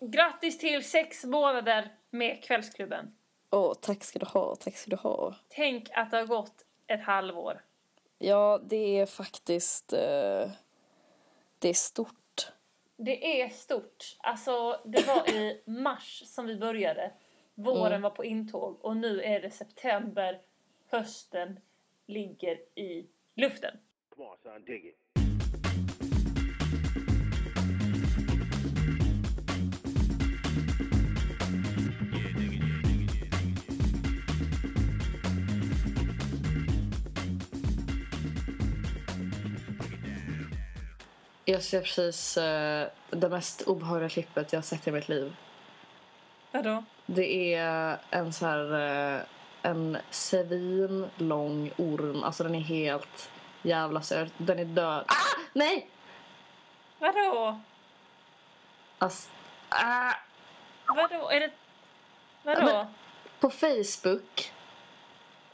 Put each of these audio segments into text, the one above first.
Grattis till sex månader med Kvällsklubben. Åh, tack ska du ha, tack ska du ha. Tänk att det har gått ett halvår. Ja, det är faktiskt... Eh, det är stort. Det är stort. Alltså, det var i mars som vi började. Våren Mm. var på intåg och nu är det september. Hösten ligger i luften. Come on, son, dig it. Jag ser precis eh, det mest obehagliga klippet jag har sett i mitt liv. Vadå? Det är en så här... Eh, en svin lång orm. Alltså den är helt jävla söt. Den är död. Ah! Nej! Vadå? Alltså, ah! Vadå? Är det... Vadå? Men- På Facebook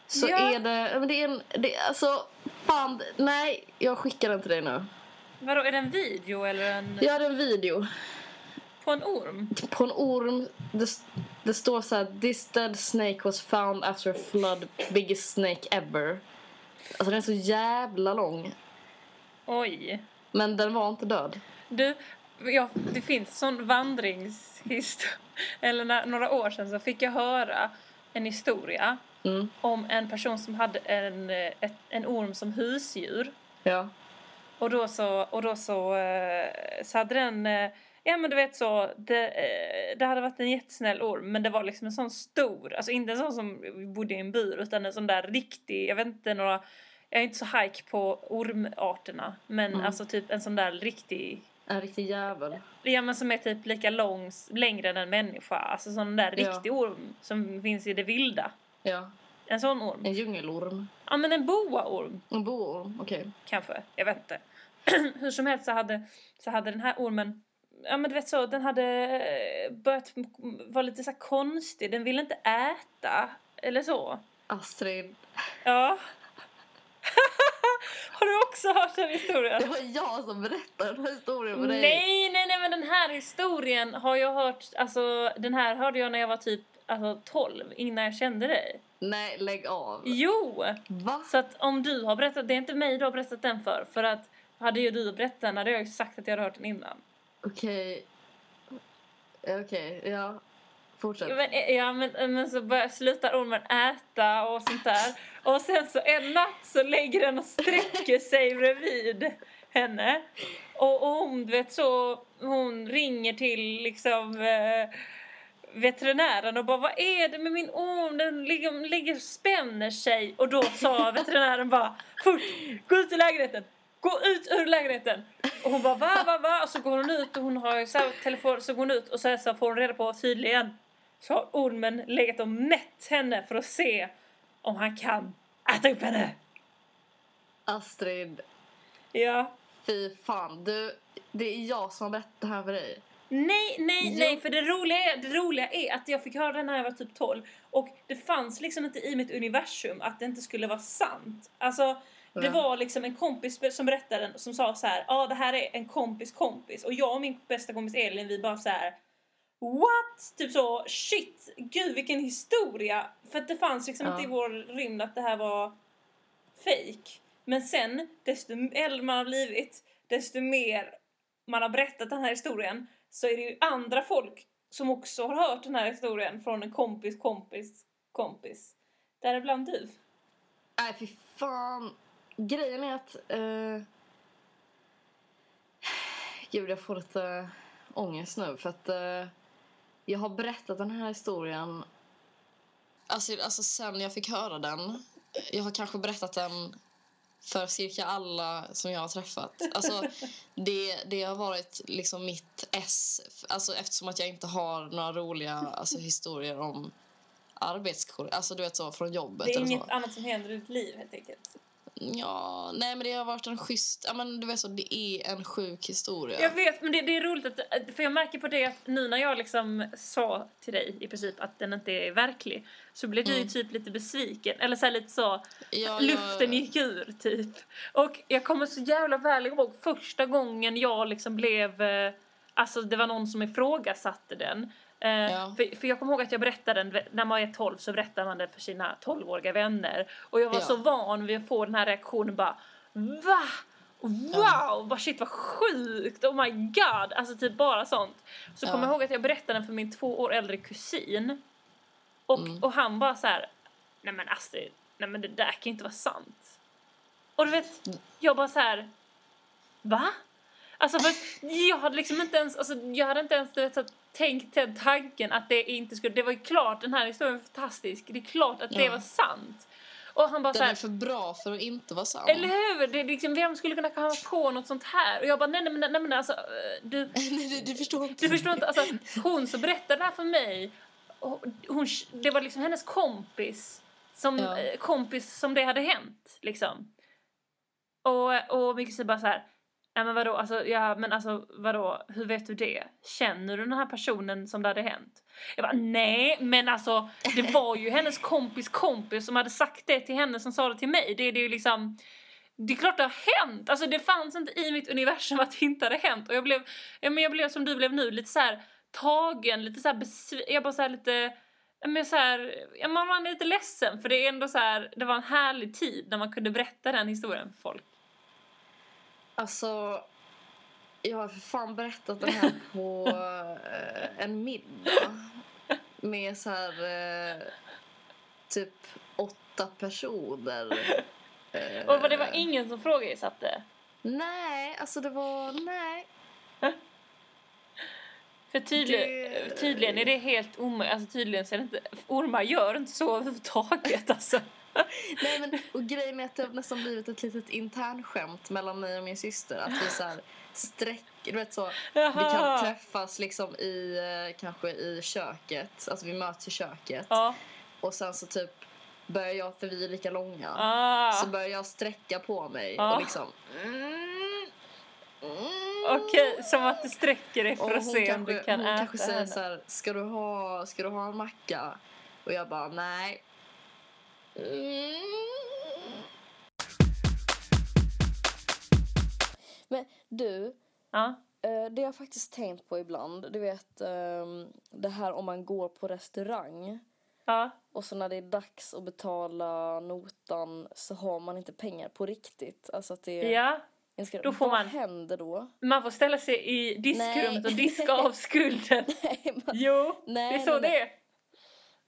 så Ja. är det... Men det är en... Det, alltså, fan. Nej, jag skickar den till dig nu. Vadå, är det en video eller en... Jag hade en video På en orm? på en orm. Det, det står så här: This dead snake was found after a flood. Biggest snake ever. Alltså den är så jävla lång. Oj. Men den var inte död. Du, ja, det finns sån vandringshistoria. Eller när, några år sedan så fick jag höra en historia Mm. om en person som hade en, eh, ett, en orm som husdjur. Ja. Och då så, och då så, eh, så hade den, eh, ja men du vet så, det, eh, det hade varit en jättesnäll orm men det var liksom en sån stor, alltså inte en sån som bodde i en bur utan en sån där riktig, jag vet inte några, jag är inte så hike på ormarterna men Mm. alltså typ en sån där riktig En riktig jävel. Ja men som är typ lika lång, längre än en människa. Alltså sån där Ja. riktig orm som finns i det vilda. Ja. En sån orm. En djungelorm. Ja men en boaorm En boorm. Okej. kanske. Jag vet inte. Hur som helst så hade, så hade den här ormen Ja men du vet så, den hade eh, börjat vara lite så konstig. Den ville inte äta. Eller så. Astrid. Ja. Har du också hört den historien? Det var jag som berättade den här historien för dig. Nej, nej, nej, men den här historien har jag hört, alltså den här hörde jag när jag var typ alltså, 12, innan jag kände dig. Nej, lägg av. Jo! Va? Så att om du har berättat, det är inte mig du har berättat den för, för att hade ju du berättat den hade jag ju sagt att jag hade hört den innan. Okej. Okej, ja. Fortsätt. Men, eh, ja, men, men så börjar, slutar ormen äta och sånt där. Och sen så en natt så lägger den och sträcker sig bredvid henne. Och, och hon, vet så, hon ringer till liksom eh, veterinären och bara vad är det med min orm? Den ligger, ligger och spänner sig. Och då sa veterinären bara fort, gå ut ur lägenheten. Gå ut ur lägenheten! Och hon bara va, va, va? Och så går hon ut och hon har ju så telefon, så går hon ut och så, här så får hon reda på tydligen så har ormen legat och mätt henne för att se om han kan äta upp henne. Astrid, Ja. fy fan. Du, det är jag som har berättat det här för dig. Nej, nej, Jo. nej, för det roliga, är, det roliga är att jag fick höra den när jag var typ 12 och det fanns liksom inte i mitt universum att det inte skulle vara sant. Alltså, det var liksom en kompis som berättade som sa så här, ja ah, det här är en kompis kompis och jag och min bästa kompis Elin vi bara så här What? Typ så, shit, gud vilken historia! För att det fanns liksom Ja. inte i vår rymd att det här var fake. Men sen, desto äldre man har blivit, desto mer man har berättat den här historien så är det ju andra folk som också har hört den här historien från en kompis kompis kompis. Däribland du. Nej, fy fan. Grejen är att... Eh... Gud, jag får lite ångest nu för att eh, jag har berättat den här historien alltså, alltså sen jag fick höra den. Jag har kanske berättat den för cirka alla som jag har träffat. Alltså, det, det har varit liksom mitt S. Alltså, eftersom att jag inte har några roliga alltså, historier om arbetskollegor. Alltså du vet så från jobbet Det är eller inget så. annat som händer i ditt liv helt enkelt. Ja, nej men det har varit en schysst, ja men du vet så, det är en sjuk historia. Jag vet, men det, det är roligt att, för jag märker på det att nu när jag liksom sa till dig i princip att den inte är verklig så blev du ju Mm. typ lite besviken. Eller så lite så, Ja, luften jag, gick ur typ. Och jag kommer så jävla väl ihåg första gången jag liksom blev, eh, Alltså det var någon som ifrågasatte den. Eh, Ja. för, för jag kommer ihåg att jag berättade den, när man är 12 så berättar man det för sina 12-åriga vänner. Och jag var Ja. så van vid att få den här reaktionen bara VA? Wow! Bara shit vad sjukt! Oh my god! Alltså typ bara sånt. Så Ja. kommer jag ihåg att jag berättade den för min två år äldre kusin. Och, Mm. och han bara så här, nej men Astrid, nej men det där kan inte vara sant. Och du vet, Mm. jag bara så här, va? Alltså för att jag hade liksom inte ens, alltså jag hade inte ens du vet, så här, tänkt den tanken att det inte skulle, det var ju klart den här historien var fantastisk, det är klart att det Ja. var sant. Och han bara så Den här, är för bra för att inte vara sann. eller hur? Det är liksom, vem skulle kunna komma på något sånt här? Och jag bara, nej nej nej, men alltså, eh, du, Nej, du, du förstår inte. du förstår inte, alltså hon som berättade det här för mig, hon, det var liksom hennes kompis, som, Ja. eh, kompis som det hade hänt liksom. Och, och min kusin bara så här, Ja men vadå, alltså, ja men alltså vadå, hur vet du det? Känner du den här personen som det hade hänt? Jag bara, nej men alltså det var ju hennes kompis kompis som hade sagt det till henne som sa det till mig. Det, det är ju liksom, det är klart det har hänt. Alltså det fanns inte i mitt universum att det inte hade hänt. Och jag blev, ja, men jag blev som du blev nu, lite så här tagen, lite så här besviken. Jag bara så här lite, men så här, ja, man var lite ledsen för det är ändå så här, det var en härlig tid när man kunde berätta den historien för folk. Alltså, jag har för fan berättat den här på eh, en middag. Med så här eh, typ åtta personer. Eh, Och det var ingen som frågasatte. Nej, alltså det var... Nej. För tydligen, Det- tydligen är det helt omöjligt, alltså tydligen så är det inte, ormar gör inte så överhuvudtaget alltså. Nej men, och grejen är att det har nästan blivit ett litet internskämt mellan mig och min syster. Att vi så här sträck, du vet så, vi kan Jaha. träffas liksom i, eh, kanske i köket. Alltså vi möts i köket. Ja. Och sen så typ börjar jag, för vi är lika långa. Ah. Så börjar jag sträcka på mig Ja. och liksom... Mm, mm. Okej, som att du sträcker dig för att hon se om kanske, du kan hon äta kanske säger henne. så här, ska du, ha, ska du ha en macka? Och jag bara, nej. Mm. Men du, Ja. eh, det har jag faktiskt tänkt på ibland. Du vet, ehm, det här om man går på restaurang Ja. och så när det är dags att betala notan så har man inte pengar på riktigt. Alltså att det är... ja. Ska, Då får vad man- händer då? Man får ställa sig i diskrummet Nej. och diska av skulden. Nej, man, Jo, Nej, det är så nej, nej. det är.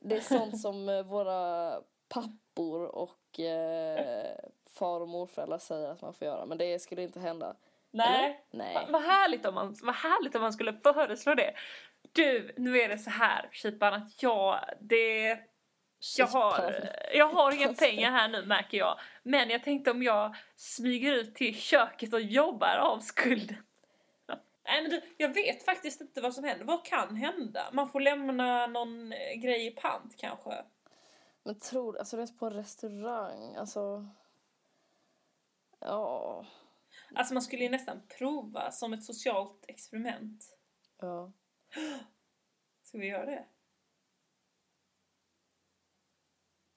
Det är sånt som eh, våra pappor och eh, far och morföräldrar säger att man får göra. Men det skulle inte hända. Nej. Eller? Nej. Va- Vad härligt, om man, vad härligt om man skulle föreslå det. Du, nu är det så här, Kipan, att jag, det, jag har, jag har inga pengar här nu märker jag. Men jag tänkte om jag smyger ut till köket och jobbar av skulden. Nej men du, jag vet faktiskt inte vad som händer. Vad kan hända? Man får lämna någon eh, grej i pant kanske. Men tror alltså det är på en restaurang, alltså... Ja. Alltså man skulle ju nästan prova som ett socialt experiment. Ja. Ska vi göra det?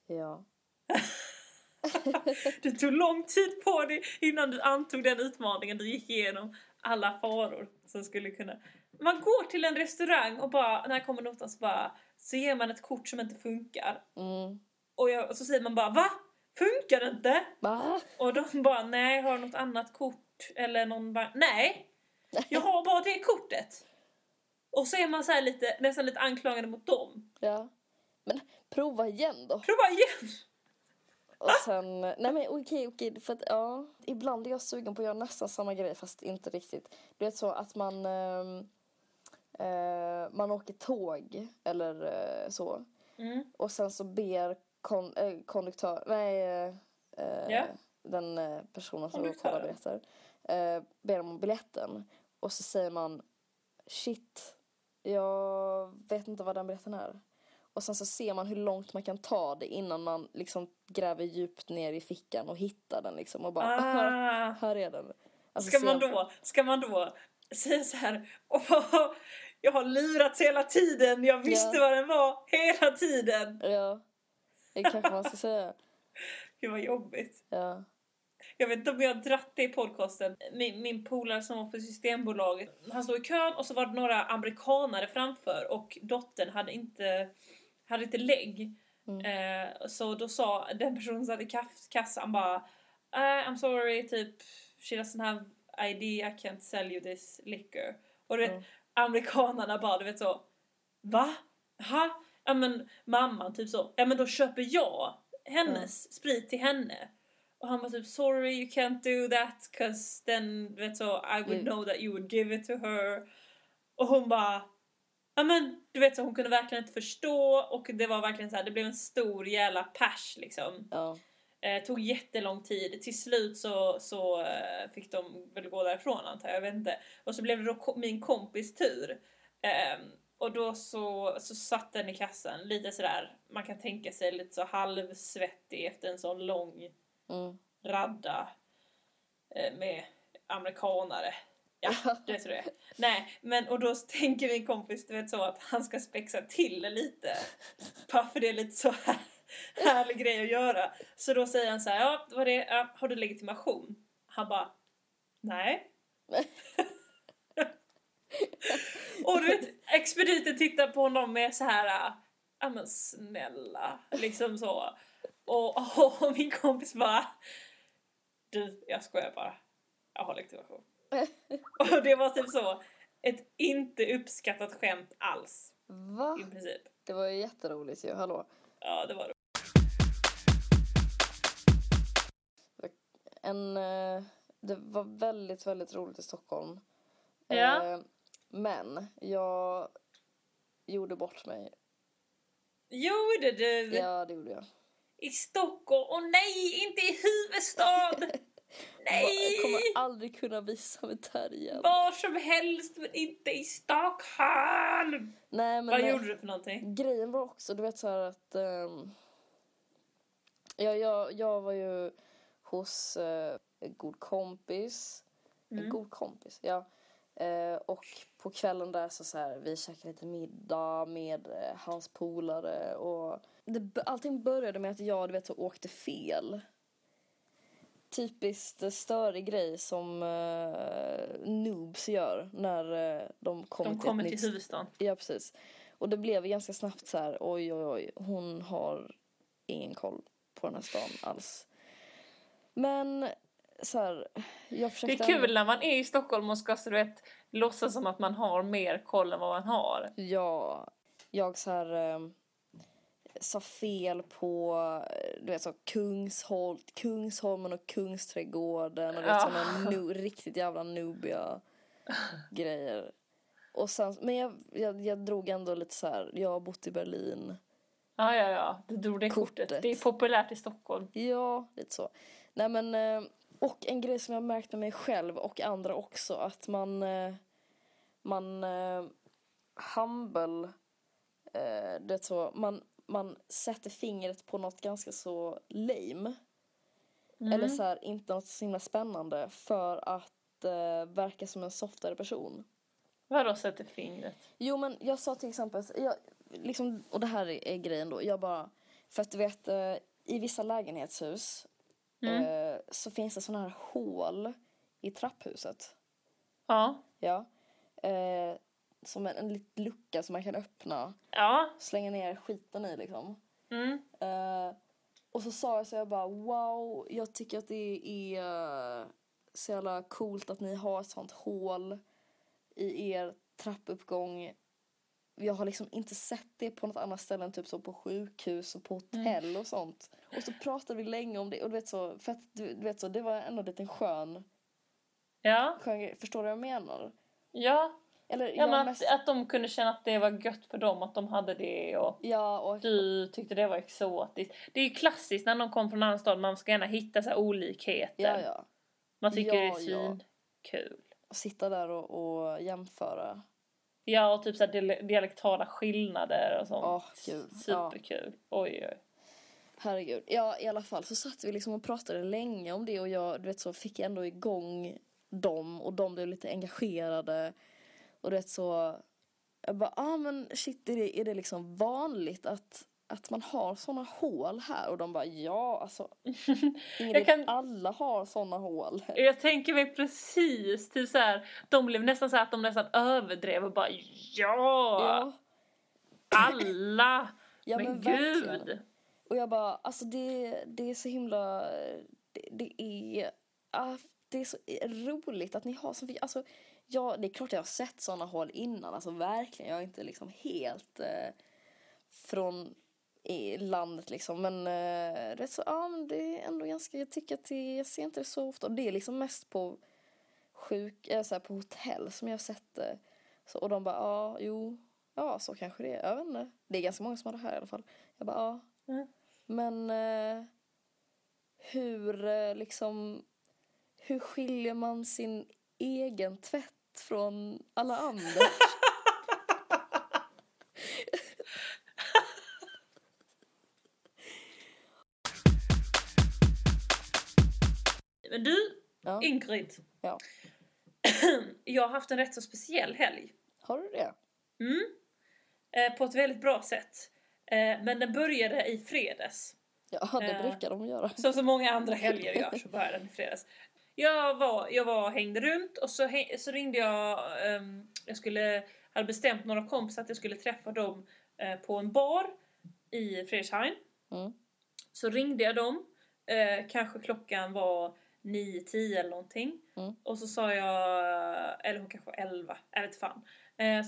Ja. Du tog lång tid på dig innan du antog den utmaningen. Du gick igenom alla faror som skulle kunna... Man går till en restaurang och bara, när kommer notan så bara, så ger man ett kort som inte funkar. Mm. Och, jag, och så säger man bara, va? Funkar det inte? Va? Och de bara, nej, har du något annat kort? Eller någon bara, nej, jag har bara det kortet. Och så är man så här lite, nästan lite anklagande mot dem. Ja. Men prova igen då. Prova igen! Och sen, nej men okej, okej, för att ja, ibland är jag sugen på att göra nästan samma grej fast inte riktigt. Du vet så att man, ehm, eh, man åker tåg eller eh, så Mm. och sen så ber kon, eh, konduktör, nej, eh, eh, den eh, personen som kollar biljetter, eh, ber om biljetten och så säger man shit, jag vet inte vad den biljetten är. Och sen så ser man hur långt man kan ta det innan man liksom gräver djupt ner i fickan och hittar den liksom och bara Ah. här är den. Alltså, Ska man- då, ska man då säga så här, Åh, jag har lurats hela tiden, jag visste Ja. vad den var hela tiden. Ja, det kanske man ska säga. Gud vad jobbigt. Ja. Jag vet inte om jag har dratt det i podcasten. Min, min polare som var på Systembolaget, han stod i kön och så var det några amerikanare framför och dottern hade inte, hade inte lägg. Mm. Eh, så då sa den personen som kaff- kassan bara uh, I'm sorry, typ she doesn't have ID, I can't sell you this liquor. Och du vet, Mm. Amerikanarna bara, du vet så Va? Ha? Ja men mamman typ så, ja men då köper jag hennes sprit till henne. Och han var typ sorry you can't do that cause then vet så I would Mm. know that you would give it to her. Och hon bara Ja men du vet så hon kunde verkligen inte förstå och det var verkligen så här, det blev en stor jävla pers liksom. Ja. Eh, tog jättelång tid. Till slut så, så eh, fick de väl gå därifrån antar jag, jag vet inte. Och så blev det då ko- min kompis tur. Ehm, och då så, så satt den i kassan lite sådär, man kan tänka sig lite så halvsvettig efter en sån lång Mm. radda eh, med amerikanare. Ja, det är. Nej, men och då tänker min kompis du vet så att han ska spexa till lite. Bara för det är lite så här härlig grej att göra. Så då säger han så här, ja, vad det, ja, har du legitimation? Han bara, nej. och du vet, expediten tittar på honom med så här, ja men snälla, liksom så. Och, och min kompis bara, du, jag skojar bara. Jag har legitimation. Och det var typ så, ett inte uppskattat skämt alls Va? i princip. Det var ju jätteroligt ju, hallå. Ja, det var det. En, eh, det var väldigt, väldigt roligt i Stockholm. Ja. Eh, men jag gjorde bort mig. Gjorde du? Ja, det gjorde jag. I Stockholm? Åh nej, inte i huvudstad! nej! Jag kommer aldrig kunna visa mig där igen. Var som helst men inte i Stockholm! Nej, men Vad nej. gjorde du för någonting? Grejen var också, du vet så här att... ehm, ja, jag, jag var ju hos eh, en god kompis. En Mm. god kompis, ja. Eh, och på kvällen där så, så här, vi käkade lite middag med eh, hans polare och det, allting började med att jag du vet så åkte fel. Typiskt eh, störig grej som eh, noobs gör när eh, de kommer De till kommer till nytt huvudstaden. Ja, precis. Och det blev ganska snabbt så här, oj, oj, oj, hon har ingen koll på den här stan alls. Men så här, jag Det försökte... är kul när man är i Stockholm och ska så du vet, låtsas som att man har mer koll än vad man har. Ja, jag så här eh, sa fel på, eh, du vet så Kungsholm, Kungsholmen och Kungsträdgården och du vet Ja. no, riktigt jävla noobiga grejer. Och sen, men jag, jag, jag drog ändå lite så här, jag har bott i Berlin. Ja, ja, ja. Du drog det kortet. Kortet. Det är populärt i Stockholm. Ja, lite så. Nej men, eh, och en grej som jag märkt med mig själv och andra också, att man, eh, man, eh, humble, det så, man, man sätter fingret på något ganska så lame. Mm. Eller så här, inte något så himla spännande för att eh, verka som en softare person. Vadå sätter fingret? Jo men jag sa till exempel, jag, liksom, och det här är, är grejen då, jag bara, för att du vet eh, i vissa lägenhetshus Mm. eh, så finns det sådana här hål i trapphuset. Ja. Ja. Eh, som en, en liten lucka som man kan öppna, Ja. slänga ner skiten i liksom. Mm. Eh, och så sa jag så jag bara wow, jag tycker att det är så jävla coolt att ni har ett sånt hål i er trappuppgång. Jag har liksom inte sett det på något annat ställe än typ så på sjukhus och på hotell och sånt. Och så pratade vi länge om det och du vet så, för att du, du vet så, det var ändå en skön, Ja. skön grej. Förstår du vad jag menar? Ja. Eller ja jag men mest, att, att de kunde känna att det var gött för dem att de hade det och ja och du tyckte det var exotiskt. Det är ju klassiskt när någon kommer från en annan stad, man ska gärna hitta så olikheter. ja, ja. Man tycker Ja, det är ja. svinkul. Och sitta där och, och jämföra. Ja, och typ så här dial- dialektala skillnader och sånt. Åh, gud. Ja. Superkul. Oj, oj. Herregud. Ja, i alla fall så satt vi liksom och pratade länge om det och jag, du vet så fick jag ändå igång dem och de blev lite engagerade. Och du vet så, jag bara, ah men shit är det, är det liksom vanligt att att man har såna hål här? Och de bara, ja alltså. Ingrid, kan- alla har såna hål. Jag tänker mig precis, typ så här, de blev nästan så att de nästan överdrev och bara ja, Ja, alla, ja men, men, verkligen. Och jag bara, alltså det, det är så himla, det, det är, ah, det är så roligt att ni har så alltså ja, det är klart jag har sett sådana hål innan, alltså verkligen, jag är inte liksom helt eh, från i landet liksom, men eh, rätt så, ja men det är ändå ganska, jag tycker att det, jag ser inte det så ofta, och det är liksom mest på sjuk, äh, så här, på hotell som jag har sett det. Så, och de bara, ja, jo, ja så kanske det är, jag vet inte. Det är ganska många som har det här i alla fall. Jag bara, ja. Mm. Men eh, hur eh, liksom, hur skiljer man sin egen tvätt från alla andra? Men du, Ja. Ingrid. Ja. jag har haft en rätt så speciell helg. Har du det? Mm. Eh, på ett väldigt bra sätt. Eh, men den började i fredags. Ja, det Eh. brukar de göra. Som så många andra helger gör så började den i fredags. Jag var, jag var hängde runt och så, häng, så ringde jag, ehm, jag skulle, hade bestämt några kompisar att jag skulle träffa dem eh, på en bar i Fredrikshamn. Mm. Så ringde jag dem, kanske klockan var 9-10 eller någonting. Mm. Och så sa jag, eller hon kanske var 11, jag vet inte fan.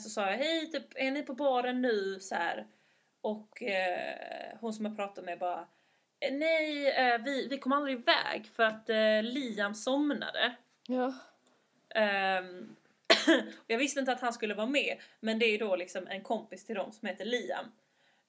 Så sa jag, hej typ, är ni på baren nu? Så här. Och eh, hon som jag pratade med bara, "Eh, nej eh, vi, vi kom aldrig iväg för att eh, Liam somnade. Ja. Ehm, och jag visste inte att han skulle vara med, men det är då liksom en kompis till dem som heter Liam.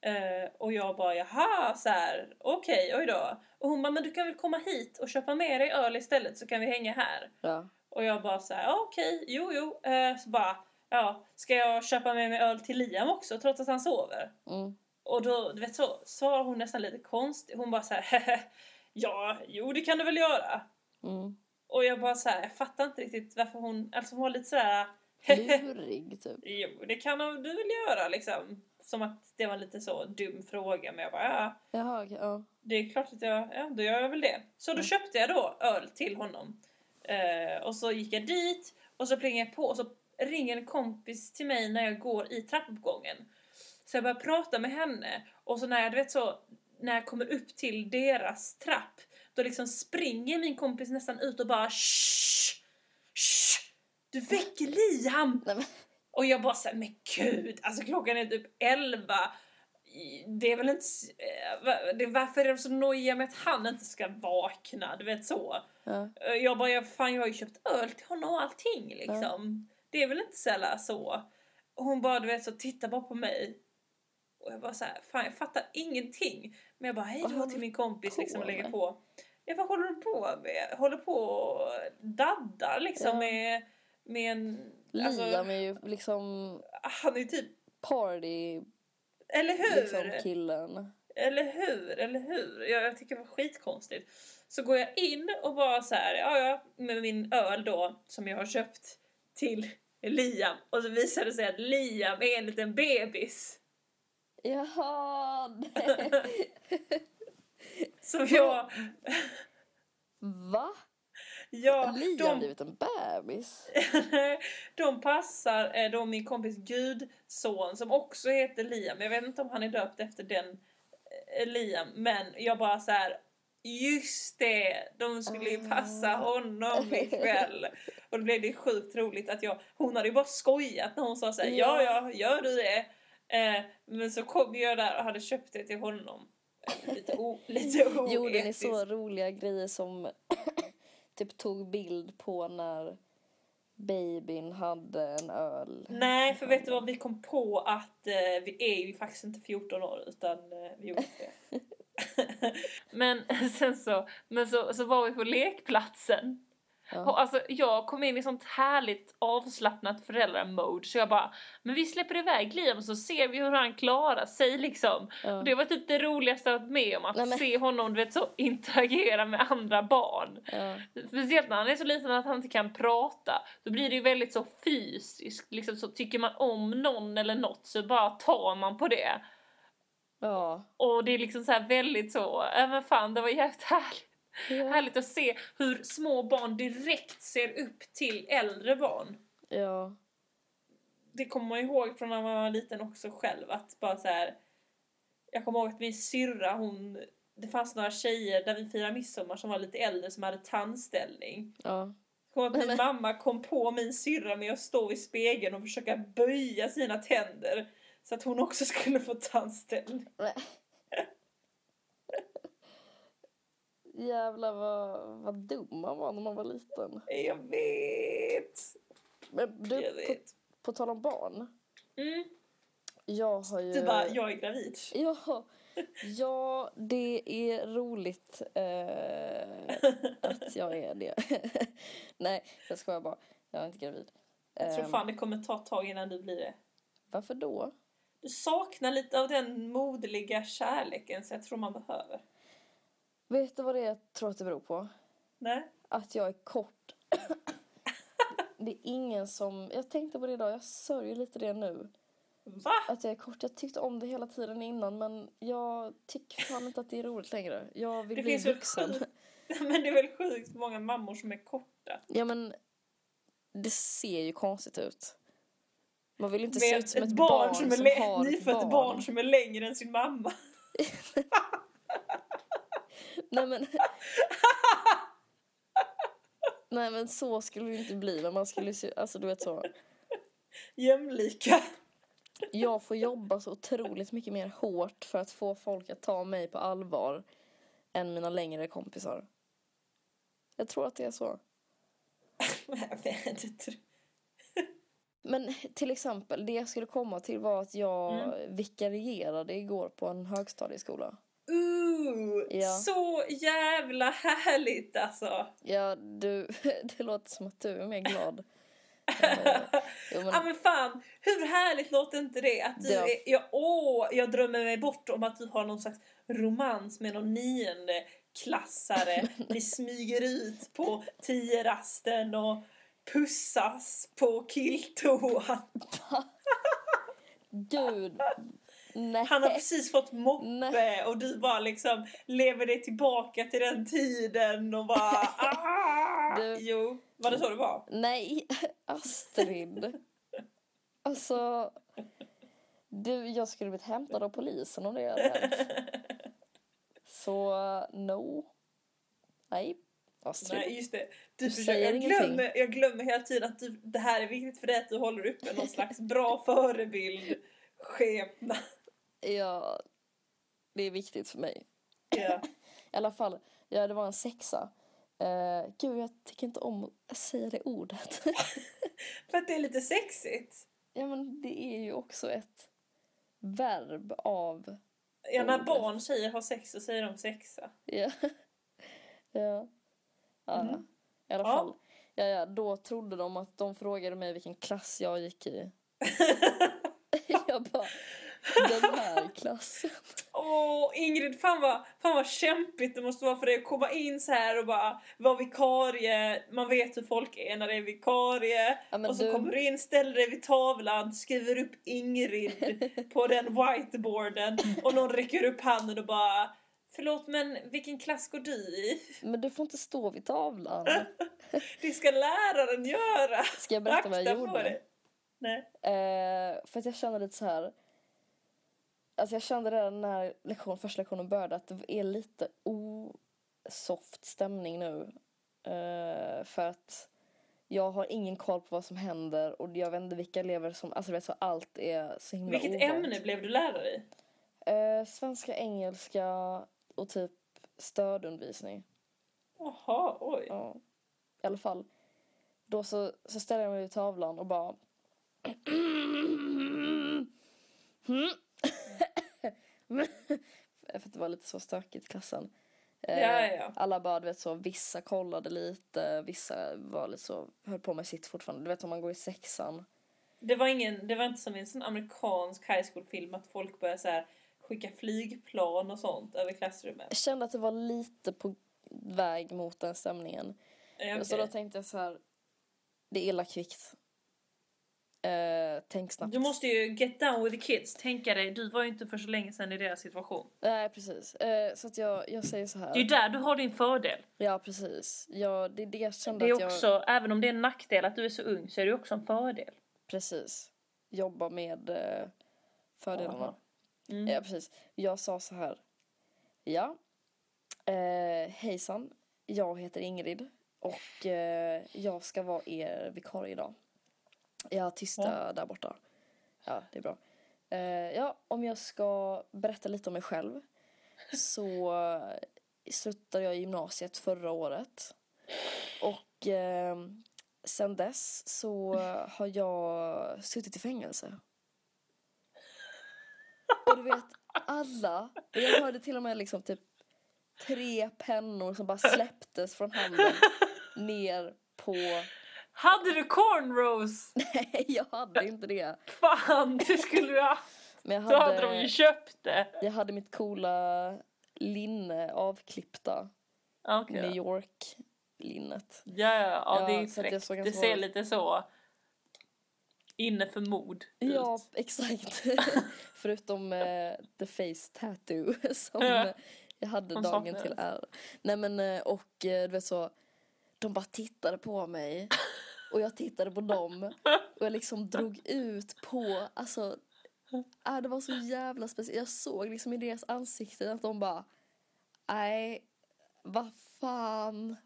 Eh, och jag bara jaha, så här, okej, oj då. Och hon bara, men du kan väl komma hit och köpa med dig öl istället så kan vi hänga här. Ja. Och jag bara så här, okej, jo jo. Eh, så bara, ja, ska jag köpa med mig öl till Liam också trots att han sover? Mm. Och då, du vet så, svarar hon nästan lite konstigt. Hon bara så här, ja, jo det kan du väl göra. Mm. Och jag bara så här, jag fattar inte riktigt varför hon, alltså hon var lite sådär Lurig typ. Jo, det kan du väl göra liksom. Som att det var lite så dum fråga men jag bara ja, Jaha, okej, ja. det är klart att jag, ja då gör jag väl det. Så då Mm. köpte jag då öl till honom. Eh, och så gick jag dit och så plingade jag på och så ringer en kompis till mig när jag går i trappuppgången. Så jag börjar prata med henne och så när jag, du vet så, när jag kommer upp till deras trapp då liksom springer min kompis nästan ut och bara shh, shh, du väcker Liam! Nej, men, Och jag bara såhär, men gud, alltså klockan är typ 11. Det är väl inte... eh, det- Varför är de så nojiga med att han inte ska vakna? Du vet så. ja. Eh, Jag bara, jag, fan jag har ju köpt öl till honom och allting liksom. Det är väl inte jävla så. Och hon bara, du vet så, titta bara på mig. Och jag bara så här, fan jag fattar ingenting. Men jag bara, hej då till min kompis liksom och lägger på. Ja, vad håller du på med? Håller på och daddar liksom Ja. med, med en... alltså, Liam är ju liksom han är typ party Eller hur? liksom, killen. Eller hur? Eller hur? Jag, jag tycker det var skitkonstigt. Så går jag in och bara så här, ja ja, med min öl då som jag har köpt till Liam. Och så visar det sig att Liam är en liten bebis. Jaha! Som jag... Va? Ja, Liam har de, blivit en bebis? de passar eh, då min kompis gudson som också heter Liam. Jag vet inte om han är döpt efter den eh, Liam. Men jag bara så här. Just det! De skulle ju passa Ah. honom ikväll. Och då blev det sjukt roligt att jag, hon hade ju bara skojat när hon sa såhär ja Ja. ja, gör du det? Eh, men så kom jag där och hade köpt det till honom. Eh, Lite, o, lite oetiskt. Gjorde ni så roliga grejer som typ tog bild på när babyn hade en öl? Nej, för vet du vad? Vi kom på att eh, vi är ju faktiskt inte 14 år utan eh, vi gjorde det. men sen så, men så, så var vi på lekplatsen. Ja. Och alltså jag kom in i sånt härligt avslappnat föräldramode så jag bara, men vi släpper iväg Liam och så ser vi hur han klarar sig liksom. Ja. Och det var typ det roligaste jag varit med om, att Nej, men- se honom du vet så interagera med andra barn. Ja. Speciellt när han är så liten att han inte kan prata. Då blir det ju väldigt så fysiskt. Liksom så tycker man om någon eller något så bara tar man på det. Ja. Och det är liksom så här väldigt så, ja men fan det var jävligt härligt. Ja. Härligt att se hur små barn direkt ser upp till äldre barn. ja. Det kommer man ihåg från när man var liten också själv att bara så här. Jag kommer ihåg att min syrra hon, det fanns några tjejer där vi firade midsommar som var lite äldre som hade tandställning. ja. Ihåg att min mamma kom på min syrra med att stå i spegeln och försöka böja sina tänder så att hon också skulle få tandställning. Nej. Jävlar vad, vad dum man var när man var liten. Jag vet! Men du, Jag på, vet. på tal om barn. Mm. Jag har ju... Du bara, jag är gravid. Ja, ja, det är roligt eh, att jag är det. Nej, jag skojar bara. Jag är inte gravid. Jag tror Ehm, fan det kommer ta ett tag innan du blir det. Varför då? Du saknar lite av den moderliga kärleken så jag tror man behöver. Vet du vad det är jag tror att det beror på? Nej? Att jag är kort. det är ingen som... Jag tänkte på det idag, jag sörjer lite det nu. Va? Att jag är kort. Jag tyckte om det hela tiden innan men jag tycker fan inte att det är roligt längre. Jag vill Det bli vuxen. sjukt- Men det är väl sjukt många mammor som är korta. Ja men det ser ju konstigt ut. Man vill inte se ut som ett, ett, barn, som är som har ett barn. barn. som är längre än sin mamma. Nej men... Nej men så skulle det inte bli. Men man skulle se, alltså du vet så. Jämlika. Jag får jobba så otroligt mycket mer hårt för att få folk att ta mig på allvar än mina längre kompisar. Jag tror att det är så. Jag vet inte. Men till exempel, det jag skulle komma till var att jag Mm. vikarierade igår på en högstadieskola. Ooh, Ja. Så jävla härligt alltså. Ja, du, det låter som att du är mer glad. Eh, jo, men, Ja men fan, hur härligt låter inte det? Att du är, jag, åh, jag drömmer mig bort om att du har någon slags romans med någon nionde klassare. Ni smyger ut på tio-rasten och pussas på killtoan. Gud. Nej. Han har precis fått moppe Nej. och du bara liksom lever dig tillbaka till den tiden och bara ah! Du- Jo, var det så det var? Nej, Astrid. Alltså, du, jag skulle blivit hämtad av polisen om det hade hänt. Så, no. Nej, Astrid. Nej just det. Du Du försöker, säger jag, ingenting. glömmer, jag glömmer hela tiden att du, det här är viktigt för dig att du håller uppe någon slags bra förebild skepnad. Ja, det är viktigt för mig. Ja. I alla fall, ja det var en sexa. Uh, gud, jag tycker inte om att säga det ordet. För att det är lite sexigt. ja, men det är ju också ett verb av... Ja, när Ordet. barn tjejer har sex så säger de sexa. Ja. ja. Mm. I alla fall. Ja, ja, då trodde de att de frågade mig vilken klass jag gick i. jag bara, den här klassen. Åh, Ingrid, fan vad, fan vad kämpigt det måste vara för dig att komma in så här och bara vara vikarie. Man vet hur folk är när det är vikarie. Ja, och så du- kommer du in, ställer dig vid tavlan, skriver upp Ingrid på den whiteboarden och någon räcker upp handen och bara Förlåt men vilken klass går du i? Men du får inte stå vid tavlan. Det ska läraren göra! Ska jag berätta vad jag Akta gjorde? Nej. Eh, för att jag kände lite så här. Alltså jag kände redan när lektion, första lektionen började att det är lite osoft stämning nu. Eh, för att jag har ingen koll på vad som händer och jag vet inte vilka elever som, alltså vet så allt är så himla Vilket ovant. ämne blev du lärare i? Eh, svenska, engelska och typ stödundervisning. Jaha, oj. Ja. I alla fall. Då så, så ställer jag mig vid tavlan och bara... För att det var lite så stökigt i klassen. Eh, Ja, ja. Alla bara, du vet så, vissa kollade lite, vissa var lite så, höll på med sitt fortfarande. Du vet om man går i sexan. Det var, ingen, det var inte som i en sån amerikansk high school-film att folk börjar så här skicka flygplan och sånt över klassrummet. Jag kände att det var lite på väg mot den stämningen. Ja, Så då tänkte jag så här, det är illa kvickt. Eh, tänk snabbt. Du måste ju get down with the kids. Tänka dig, du var ju inte för så länge sedan i deras situation. Nej, precis. Eh, så att jag, jag säger så här. Det är ju där du har din fördel. Ja, precis. Ja, det är det jag kände Det är att jag... också, även om det är en nackdel att du är så ung så är det också en fördel. Precis. Jobba med eh, fördelarna. Mm. Ja, precis. Jag sa så här. Ja. Eh, hejsan. Jag heter Ingrid. Och eh, jag ska vara er vikarie idag. Jag tysta där borta. Ja, det är bra. Eh, ja, om jag ska berätta lite om mig själv. Så slutade jag gymnasiet förra året. Och eh, sen dess så har jag suttit i fängelse. Och du vet, alla, jag hörde till och med liksom typ tre pennor som bara släpptes från handen ner på... Hade du cornrows? Nej, jag hade inte det. Fan, det skulle du ha. Men jag Då hade de ju hade, köpt det. jag hade mitt coola linne avklippta. Ja, Okej. New York-linnet. Ja, ja, ja, Ja, det är jag fräckt. Det ser lite så inne för mod Ja, ut. exakt. Förutom eh, the face tattoo som Ja. eh, jag hade Som dagen till ära. Nej men och eh, du vet så, de bara tittade på mig och jag tittade på dem och jag liksom drog ut på, alltså, äh, det var så jävla speciellt. Jag såg liksom i deras ansikten att de bara, nej, vad fan.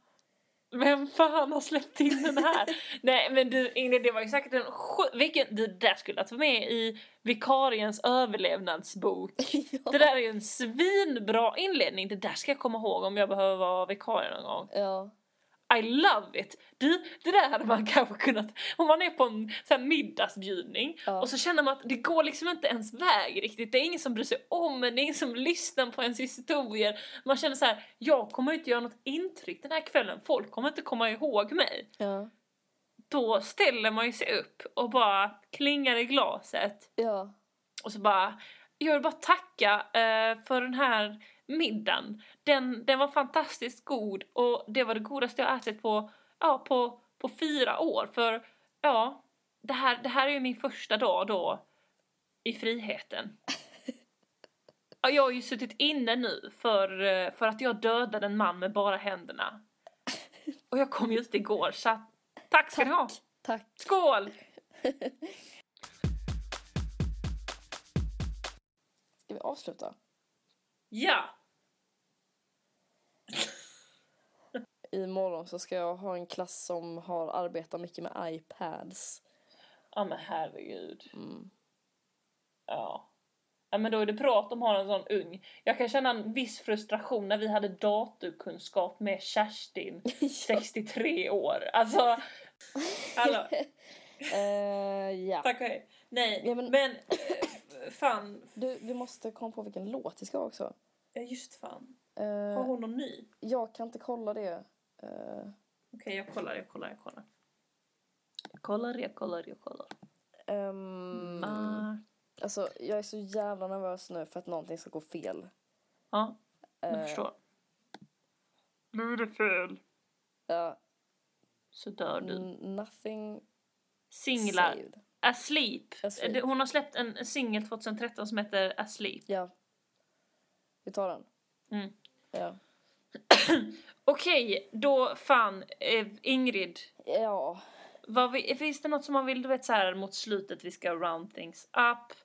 Vem fan har släppt in den här? Nej men du Ingrid, det var ju säkert en vilken, det där skulle att vara med i vikariens överlevnadsbok. ja. Det där är ju en svinbra inledning, det där ska jag komma ihåg om jag behöver vara vikarie någon gång. ja, I love it! Du, det där hade man kanske kunnat, om man är på en så här middagsbjudning Ja. och så känner man att det går liksom inte ens väg riktigt, det är ingen som bryr sig om en, det är ingen som lyssnar på ens historier. Man känner så här: jag kommer inte göra något intryck den här kvällen, folk kommer inte komma ihåg mig. ja, Då ställer man ju sig upp och bara klingar i glaset ja, och så bara, jag vill bara tacka eh, för den här middagen. Den, den var fantastiskt god och det var det godaste jag ätit på, ja, på, på fyra år. För ja, det här, det här är ju min första dag då i friheten. Ja, jag har ju suttit inne nu för, eh, för att jag dödade en man med bara händerna. Och jag kom ju ut igår så att, tack ska ni ha. tack, tack. Skål! Ska vi avsluta? Ja! Imorgon så ska jag ha en klass som har arbetat mycket med iPads. Ja men herregud. Mm. Ja. Ja men då är det bra att de har en sån ung. Jag kan känna en viss frustration när vi hade datorkunskap med Kerstin, 63 år. Alltså, hallå, Eh, ja. tack och hej. Nej, Ja, men- men, eh, fan, Du, vi måste komma på vilken låt vi ska ha också. ja just fan. Eh, Har hon någon ny? jag kan inte kolla det. Eh, Okej, jag kollar, jag kollar, jag kollar. Jag kollar, jag kollar, jag kollar. Ah. alltså, jag är så jävla nervös nu för att någonting ska gå fel. Ja, jag Eh, förstår. Blir det fel ja, så dör du. nothing Singlar. saved. Asleep. Asleep. Det- Hon har släppt en singel 2013 som heter Asleep. Ja. Vi tar den. Mm. Ja. Okej, då fan, eh, Ingrid. Ja. Vad vi, finns det något som man vill, du vet så här mot slutet, vi ska round things up.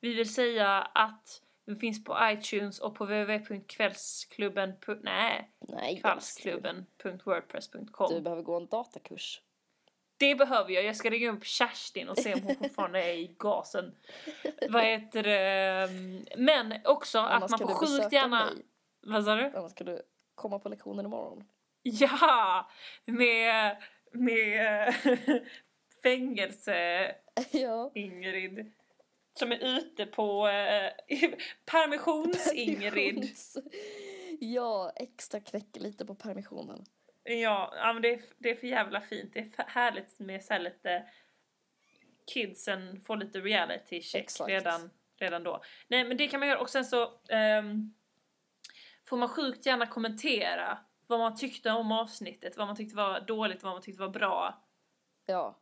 Vi vill säga att vi finns på iTunes och på www.kvällsklubben, nej, Nej. kvällsklubben.wordpress.com. Du behöver gå en datakurs. Det behöver jag. Jag ska ringa upp Kerstin och se om hon fortfarande är i gasen. Vad heter det? Men också att Annars man kan får sjukt gärna... mig. Vad sa du? Annars ska du komma på lektionen imorgon. Ja! Med... Med fängelse ja. Ingrid. Som är ute på eh, permissions-Ingrid. Permissions- Ja, extra knäcker lite på permissionen. Ja, ja men det är, det är för jävla fint. Det är härligt med så här lite kidsen får lite reality check Exakt. redan, redan då. Nej men det kan man göra och sen så ehm, får man sjukt gärna kommentera vad man tyckte om avsnittet, vad man tyckte var dåligt, vad man tyckte var bra. Ja.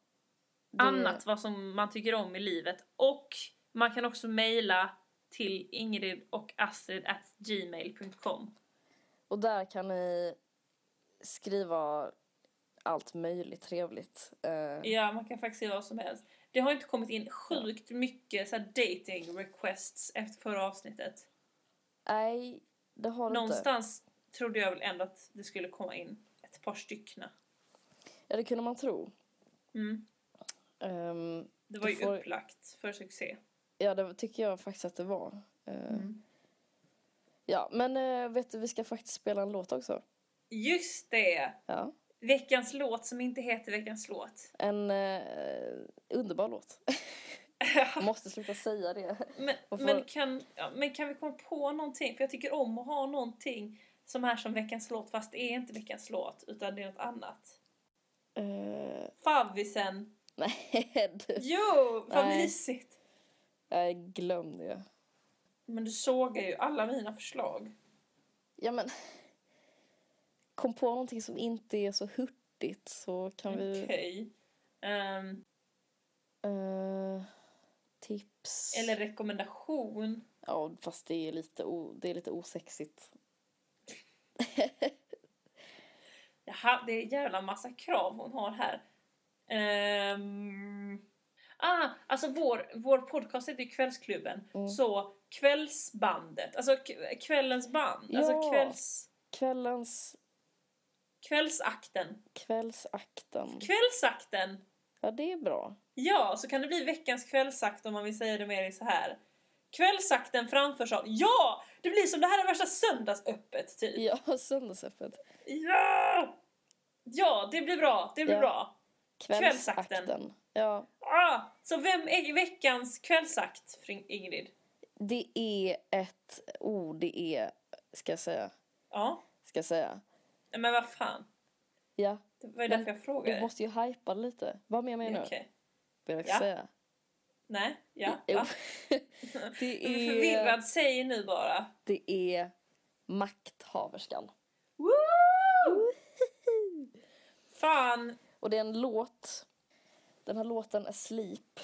annat vad som man tycker om i livet. Och man kan också mejla till Ingrid och Astrid at gmail.com. Och där kan ni skriva allt möjligt trevligt. Eh, Ja, man kan faktiskt göra vad som helst. Det har inte kommit in sjukt mycket så dating requests efter förra avsnittet. Nej, det har det inte. Någonstans trodde jag väl ändå att det skulle komma in ett par styckna. Ja, det kunde man tro. Mm. Ehm, Det var ju får- upplagt för succé. ja, det tycker jag faktiskt att det var. Eh, Mm. Ja, men eh, vet du, vi ska faktiskt spela en låt också. Just det! Ja. Veckans låt som inte heter Veckans låt. En eh, underbar låt. Jag måste sluta säga det. men, får- men, kan, ja, men kan vi komma på någonting? För jag tycker om att ha någonting som är som Veckans låt fast det är inte Veckans låt utan det är något annat. Eh, Favvisen! nej, du. Jo! Vad Nej. mysigt! Jag glömde ju. Men du sågar ju alla mina förslag. Ja, men. Kom på någonting som inte är så hurtigt så kan vi... Okej. Ehm, Eh, tips. eller rekommendation. Ja, fast det är lite, o, det är lite osexigt. Jaha, det är en jävla massa krav hon har här. Ehm, ah, alltså vår, vår podcast heter ju Kvällsklubben. Mm. Så kvällsbandet, alltså kvällens band. Alltså Ja. kvälls, Kvällens... kvällsakten. Kvällsakten. Kvällsakten! Ja, det är bra. Ja, så kan det bli veckans kvällsakt om man vill säga det mer så här. Kvällsakten framförs av... Ja! Det blir som det här är värsta söndagsöppet typ. Ja, söndagsöppet. Ja! Ja, det blir bra. Det blir Ja. bra. Kvällsakten. Kvällsakten. Ja, Ah, så vem är veckans kvällsakt, Ingrid? det är ett ord, det är, ska jag säga, Ja, ska jag säga. Men vad fan. Ja, Det var ju därför jag du frågade. måste ju hypa lite. Vad menar du? Okej. Vill jag Ja. säga? Nej, ja. Va? det Jag är förvirrad, säg nu bara. det är makthaverskan. Woo! Fan, Och det är en låt. Den här låten är Sleep.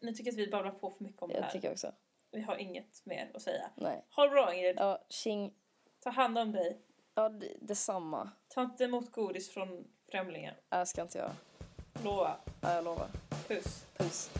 nu tycker jag att vi babblar på för mycket om det Jag här. tycker jag också. Vi har inget mer att säga. Nej. Ha det bra Ingrid. Ja, tjing. Ta hand om dig. Ja, det, detsamma. Ta inte emot godis från främlingar. Nej, jag ska inte göra. Lova. Ja, jag lovar. Puss. Puss.